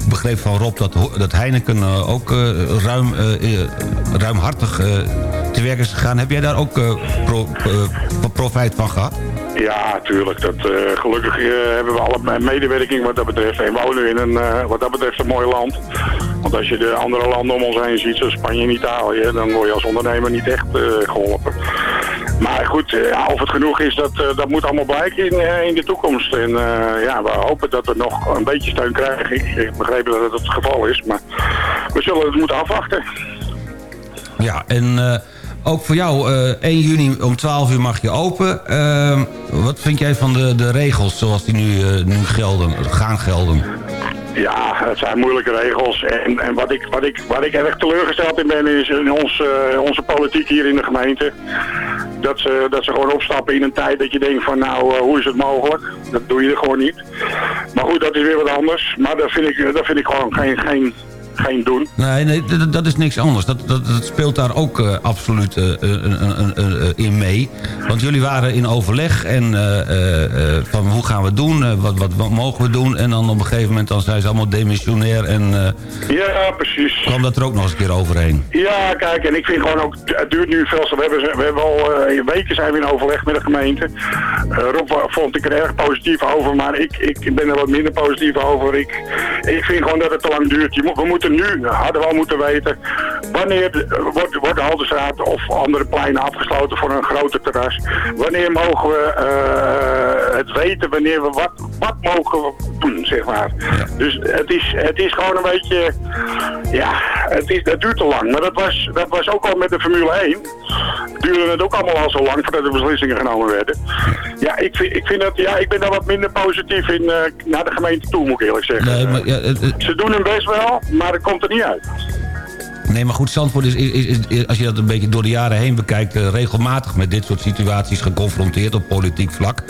S5: begreep van Rob dat, dat Heineken ook ruim, ruimhartig te werk is gegaan. Heb jij daar ook pro, profijt van gehad?
S18: Ja, tuurlijk. Dat, gelukkig hebben we alle medewerking wat dat betreft. En wonen in een, wat dat betreft een mooi land. Want als je de andere landen om ons heen ziet, zoals Spanje en Italië, dan word je als ondernemer niet echt eh, geholpen. Maar goed, eh, of het genoeg is, dat, eh, dat moet allemaal blijken in, in de toekomst. En ja, we hopen dat we nog een beetje steun krijgen. Ik, begreep dat het het geval is, maar we zullen het moeten afwachten.
S5: Ja, en ook voor jou, eh 1 juni om 12 uur mag je open. Eh, wat vind jij van de, de regels zoals die nu, eh, nu gelden, gaan gelden?
S18: Ja, het zijn moeilijke regels. En, en wat, ik, wat, ik, waar ik erg teleurgesteld in ben, is in ons, eh, onze politiek hier in de gemeente. Dat ze, dat ze gewoon opstappen in een tijd dat je denkt van nou, eh, hoe is het mogelijk? Dat doe je gewoon niet. Maar goed, dat is weer wat anders. Maar dat vind ik, dat vind ik gewoon geen, geen geen doen.
S5: Nee, nee dat, dat is niks anders. Dat, dat, dat speelt daar ook eh, absoluut eh, eh, in mee. Want jullie waren in overleg en van hoe gaan we het doen? Wat, wat, wat mogen we doen? En dan op een gegeven moment dan zijn ze allemaal demissionair en
S18: Ja, precies.
S5: kwam dat er ook nog eens een keer overheen.
S18: Ja, kijk, en ik vind gewoon ook, het duurt nu veel. We hebben, we hebben al weken zijn we in overleg met de gemeente. Rob vond ik er erg positief over, maar ik, ik ben er wat minder positief over. Ik, ik vind gewoon dat het te lang duurt. Je moet, we moeten nu, hadden we al moeten weten, wanneer wordt, wordt de Haltestraat of andere pleinen afgesloten voor een groter terras. Wanneer mogen we eh, het weten, wanneer we wat, wat mogen we doen, zeg maar. Dus het is, het is gewoon een beetje, ja, het, is, het duurt te lang. Maar dat was, dat was ook al met de Formule 1. Duurde het ook allemaal al zo lang voordat de beslissingen genomen werden. Ja, ik vind, ik vind dat, ja, ik ben daar wat minder positief in eh, naar de gemeente toe, moet ik eerlijk zeggen.
S5: Nee, maar, ja, het- het-
S18: Ze doen hun best wel, maar het komt er niet uit.
S5: Nee, maar goed, Zandvoort is, is, is- is- als je dat een beetje door de jaren heen bekijkt... eh, regelmatig met dit soort situaties geconfronteerd op politiek vlak.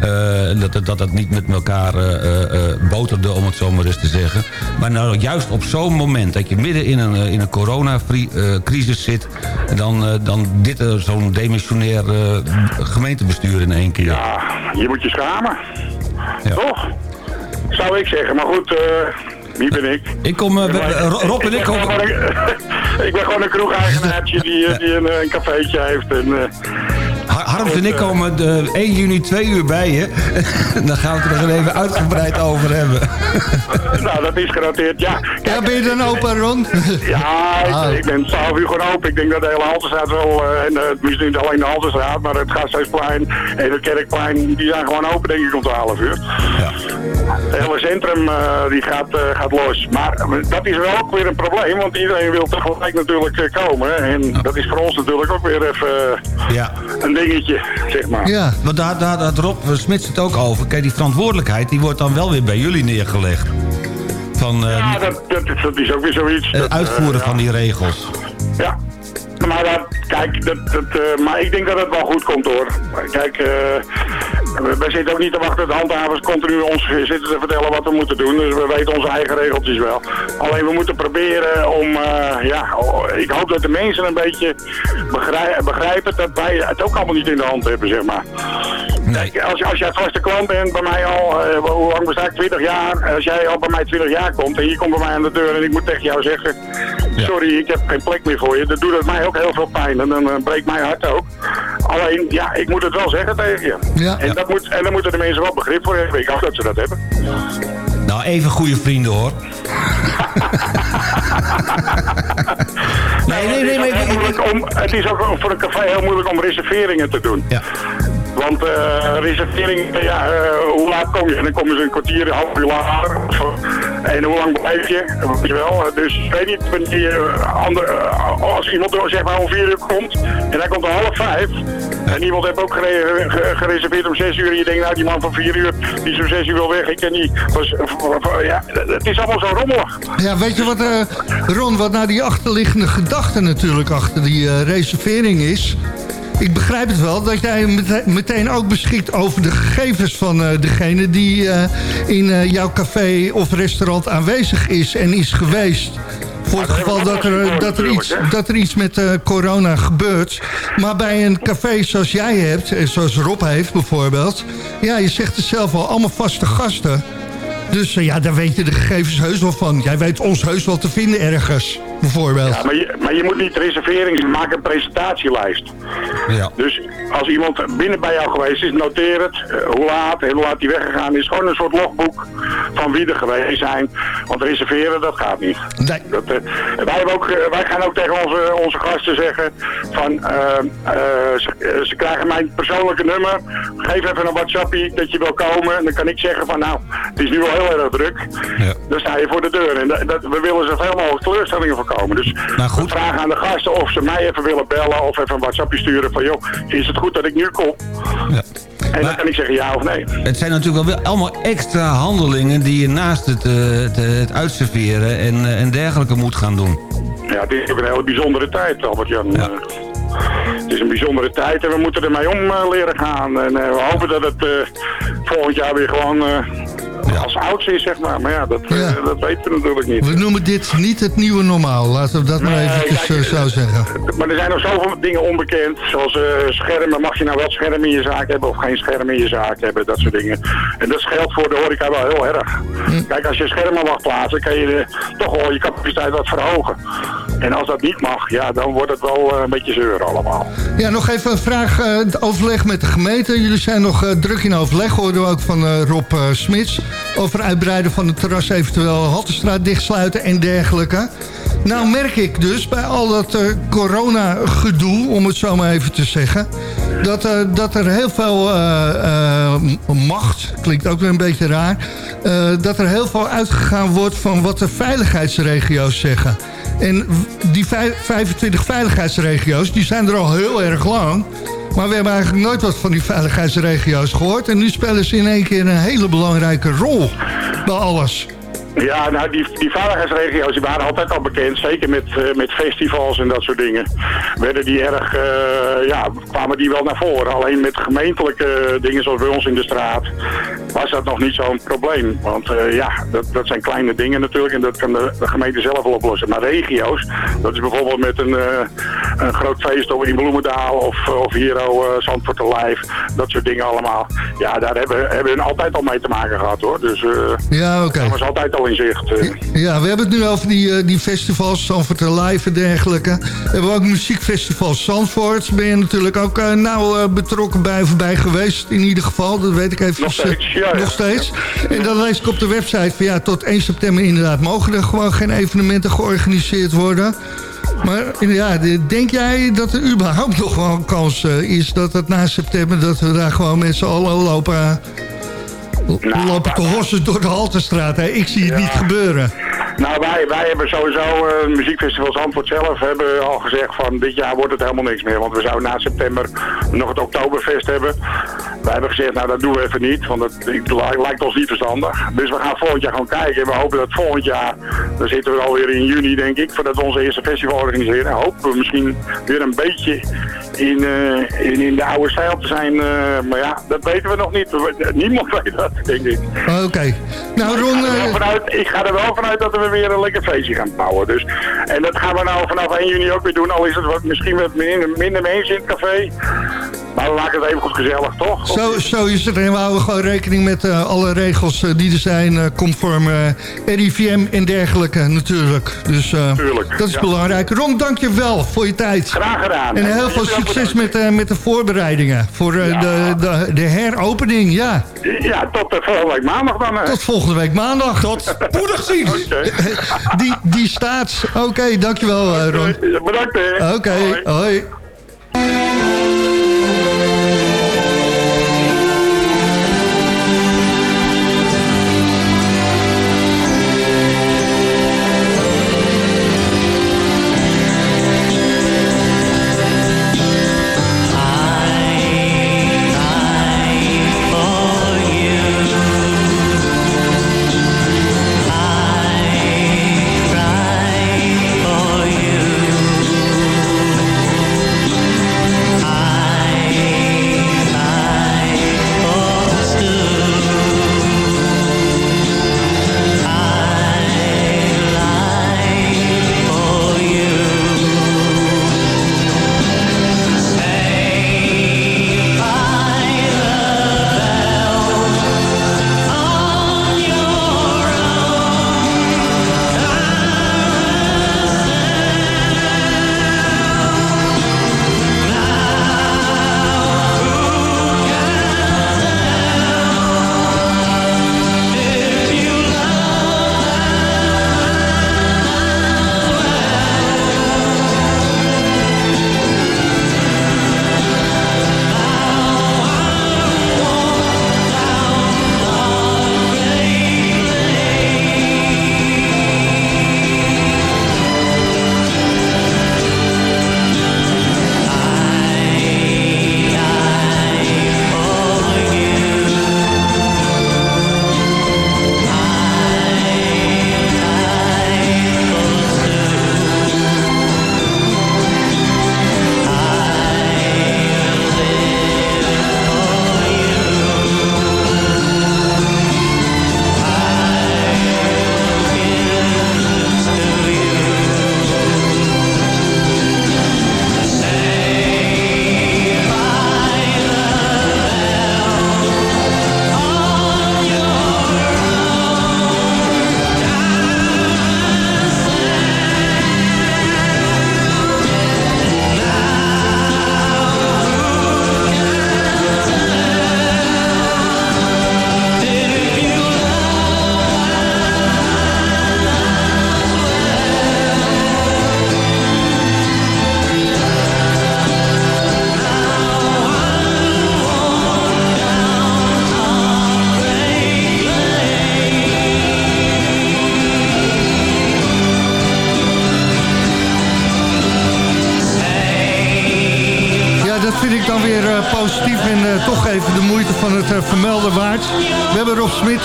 S5: Eh, dat, het- dat dat niet met elkaar eh, boterde, om het zo maar eens te zeggen. Maar nou, juist op zo'n moment dat je midden in een, in een coronacrisis zit... dan, dan dit zo'n demissionair gemeentebestuur in één keer.
S18: Ja, je moet je schamen. Toch? Zou ik zeggen. Maar goed, wie ben ik?
S5: Ik kom, eh, Rob en ik komen-
S18: gewoon een- Ik ben gewoon een kroegeigenaartje die, eh, die een, eh, een cafeetje heeft. En, eh,
S5: Har- Harms en ik komen de 1 juni twee uur bij je. dan gaan we het er nog even uitgebreid over hebben.
S18: nou, dat is genoteerd. Ja,
S4: Ja, ben je dan open, Ron?
S18: Ja, ik,
S4: Ah.
S18: ik ben 12 uur gewoon open. Ik denk dat de hele Haltestraat wel, eh, en uh, misschien niet alleen de Haltestraat, maar het Gasthuisplein en het Kerkplein, die zijn gewoon open denk ik om 12 uur. Het hele centrum eh, die gaat, eh, gaat los. Maar eh, dat is wel ook weer een probleem, want iedereen wil tegelijk natuurlijk eh, komen. En dat is voor ons natuurlijk ook weer even eh,
S5: Ja.
S18: een dingetje, zeg maar.
S5: Ja. Want daar, daar had Rob Smits het ook over. Kijk, die verantwoordelijkheid die wordt dan wel weer bij jullie neergelegd. Van eh,
S18: Ja, dat, dat, dat is ook weer zoiets.
S5: het
S18: eh,
S5: uitvoeren
S18: ja.
S5: van die regels.
S18: Ja. Maar dat, kijk, dat, dat, eh, maar ik denk dat het wel goed komt hoor. Kijk, we, zitten ook niet te wachten dat de handhavers continu ons zitten te vertellen wat we moeten doen. Dus we weten onze eigen regeltjes wel. Alleen we moeten proberen om, eh, ja, ik hoop dat de mensen een beetje begrij- begrijpen dat wij het ook allemaal niet in de hand hebben, zeg maar. Kijk, als, als jij vaste klant bent bij mij al, eh, hoe lang besta ik? 20 jaar. Als jij al bij mij 20 jaar komt en je komt bij mij aan de deur en ik moet tegen jou zeggen, sorry, ik heb geen plek meer voor je. Dan doet het mij ook heel veel pijn en dan eh, breekt mijn hart ook. Alleen, ja, ik moet het wel zeggen tegen je.
S4: Ja.
S18: En, dat moet, en dan moeten de mensen wel begrip voor hebben. Ik hoop dat ze dat hebben.
S5: Nou, even goede vrienden hoor.
S18: Nee, nee, nee. Om, het is ook voor een café heel moeilijk Want eh reservering, ja, eh, hoe laat kom je? En dan komen ze een kwartier, een half uur later. Eh, en hoe lang blijf je? Weet wel. Dus ik weet niet, wanneer eh, eh, als iemand zeg maar om vier uur komt en hij komt om half vijf. En iemand heeft ook gere- ge- gereserveerd om zes uur. En je denkt, nou die man van vier uur, die is om zes uur wil weg. Ik ken die. Was, ja, het is allemaal zo rommelig.
S4: Ja, weet je wat, eh, Ron, wat nou die achterliggende gedachte natuurlijk achter die eh, reservering is? Ik begrijp het wel, dat jij mete- meteen ook beschikt over de gegevens van eh, degene die eh, in eh, jouw café of restaurant aanwezig is en is geweest. Voor het geval dat er, dat, er iets, dat er iets met corona gebeurt. Maar bij een café zoals jij hebt, en zoals Rob heeft bijvoorbeeld... ja, je zegt het zelf al, allemaal vaste gasten... Dus ja, daar weet je de gegevens heus wel van. Jij weet ons heus wel te vinden ergens, bijvoorbeeld.
S18: Ja, maar je, maar je moet niet reservering, maak een presentatielijst.
S5: Ja.
S18: Dus als iemand binnen bij jou geweest is, noteer het. eh, hoe laat en hoe laat die weggegaan is. Gewoon een soort logboek van wie er geweest zijn. Want reserveren, dat gaat niet.
S4: Nee.
S18: Dat, eh, wij, hebben ook, eh, wij gaan ook tegen onze, onze gasten zeggen van... eh, eh, ze, eh, ze krijgen mijn persoonlijke nummer. Geef even een WhatsAppie dat je wil komen. En dan kan ik zeggen van nou, het is nu wel heel erg druk.
S5: Ja.
S18: Dan sta je voor de deur. En dat, dat- we willen zoveel mogelijk teleurstellingen voorkomen. Dus
S5: Nou, goed.
S18: we vragen aan de gasten of ze mij even willen bellen of even een WhatsAppje sturen van joh, is het goed dat ik nu kom?
S5: Ja.
S18: En dan kan ik zeggen ja of nee.
S5: Het zijn natuurlijk wel allemaal extra handelingen... die je naast het, eh, het, eh, het uitserveren en, eh, en dergelijke moet gaan doen.
S18: Ja, het is ook een hele bijzondere tijd, Albert-Jan. Het is een bijzondere tijd en we moeten ermee om leren gaan. En we hopen dat het volgend jaar weer gewoon als oudste is, zeg maar. Maar ja, dat, eh, dat weten we natuurlijk niet.
S4: We noemen dit niet het nieuwe normaal. Laten we dat maar eventjes
S18: kijk,
S4: eh, zo zeggen.
S18: Maar er zijn nog zoveel dingen onbekend. Zoals eh, schermen. Mag je nou wel schermen in je zaak hebben of geen schermen in je zaak hebben? Dat soort dingen. En dat geldt voor de horeca wel heel erg. Kijk, als je schermen mag plaatsen, kan je toch wel je capaciteit wat verhogen. En als dat niet mag, ja, dan wordt het wel eh, een beetje zeur allemaal.
S4: Ja, nog even een vraag. eh, het overleg met de gemeente. Jullie zijn nog eh, druk in overleg, hoorden we ook van Rob Smits. Over uitbreiden van het terras, eventueel Haltestraat dichtsluiten en dergelijke. Nou merk ik dus bij al dat eh, corona-gedoe, om het zo maar even te zeggen... dat, eh, dat er heel veel eh, macht, klinkt ook weer een beetje raar... dat er heel veel uitgegaan wordt van wat de veiligheidsregio's zeggen. En die vij- 25 veiligheidsregio's, die zijn er al heel erg lang... Maar we hebben eigenlijk nooit wat van die veiligheidsregio's gehoord. En nu spelen ze in één keer een hele belangrijke rol bij alles.
S18: Ja, nou, die, die veiligheidsregio's die waren altijd al bekend. Zeker met, eh, met festivals en dat soort dingen. Werden die erg, eh, ja, kwamen die wel naar voren. Alleen met gemeentelijke dingen zoals bij ons in de straat was dat nog niet zo'n probleem. Want eh, ja, dat, dat zijn kleine dingen natuurlijk en dat kan de, de gemeente zelf wel oplossen. Maar regio's, dat is bijvoorbeeld met een, eh, een groot feest in Bloemendaal of, of hier eh, Zandvoort Live. Dat soort dingen allemaal. Ja, daar hebben, hebben we altijd al mee te maken gehad hoor. Dus
S4: Ja, oké.
S18: dat was altijd al in zicht.
S4: Ja, we hebben het nu over die, die festivals, Zandvoort Live en dergelijke. We hebben ook muziekfestival Zandvoort. Ben je natuurlijk ook nauw betrokken bij of bij geweest, in ieder geval. Dat weet ik even.
S18: Nog steeds, ja, ja.
S4: Nog steeds. En dan lees ik op de website van ja, tot 1 september inderdaad mogen er gewoon geen evenementen georganiseerd worden. Maar ja, de- denk jij dat er überhaupt nog wel een kans eh, is dat het na september... dat we daar gewoon met z'n allen lopen, lopen te hossen door de Haltestraat? Hè? Ik zie het niet gebeuren.
S18: Nou, wij, wij hebben sowieso, eh Muziekfestival Zandvoort zelf, hebben al gezegd van dit jaar wordt het helemaal niks meer. Want we zouden na september nog het Oktoberfest hebben. Wij hebben gezegd, nou dat doen we even niet, want dat lijkt ons niet verstandig. Dus we gaan volgend jaar gewoon kijken. En we hopen dat volgend jaar, dan zitten we alweer in juni denk ik, voordat we onze eerste festival organiseren. Hopen we misschien weer een beetje in, eh, in, in de oude stijl te zijn. eh, maar ja, dat weten we nog niet. We- Niemand weet dat, denk ik.
S4: Oké. Nou, Ron...
S18: Ik ga, er wel
S4: eh,
S18: vanuit, ik ga er wel vanuit dat we weer een lekker feestje gaan bouwen. Dus, en dat gaan we nou vanaf 1 juni ook weer doen. Al is het wat, misschien wat minder, minder mensen in het café. Maar we maken het even goed gezellig, toch?
S4: Zo, zo is het. En we houden gewoon rekening met alle regels die er zijn. eh, conform RIVM en dergelijke natuurlijk. Dus dat is
S18: ja.
S4: belangrijk. Ron, dank je wel voor je tijd.
S18: Graag gedaan.
S4: En heel veel
S18: ook
S4: succes met, eh, met de voorbereidingen. Voor eh, de, de, de heropening, ja.
S18: Ja, tot uh, volgende week maandag dan. hè.
S4: Tot volgende week maandag. Tot spoedig zien. die, die staat. Oké, dankjewel eh, Ron.
S18: Bedankt.
S4: Oké, hoi.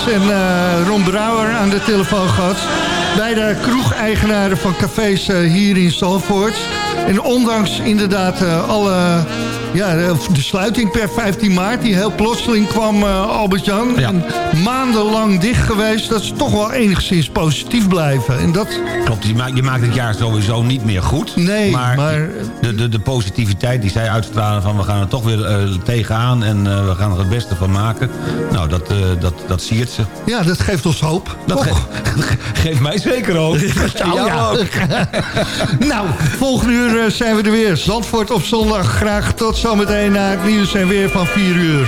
S16: En eh, Ron Brouwer aan de telefoon gehad. Beide kroegeigenaren van cafés eh, hier in Zalvoort. En ondanks inderdaad eh, alle... Ja, de sluiting per 15 maart, die heel plotseling kwam, Albert-Jan. En Maandenlang dicht geweest, dat ze toch wel enigszins positief blijven. En dat...
S5: Klopt, je maakt, je maakt het jaar sowieso niet meer goed.
S16: Nee,
S5: maar,
S16: maar-
S5: De, de, de positiviteit die zij uitstralen van we gaan er toch weer eh, tegenaan en eh, we gaan er het beste van maken. Nou, dat, eh, dat, dat siert ze.
S16: Ja, dat geeft ons hoop.
S5: Dat? Geeft mij zeker hoop.
S16: Jou
S5: Ja.
S16: ook. nou, volgende uur zijn we er weer. Zandvoort op zondag. Graag tot zometeen na het nieuws en weer van 4 uur.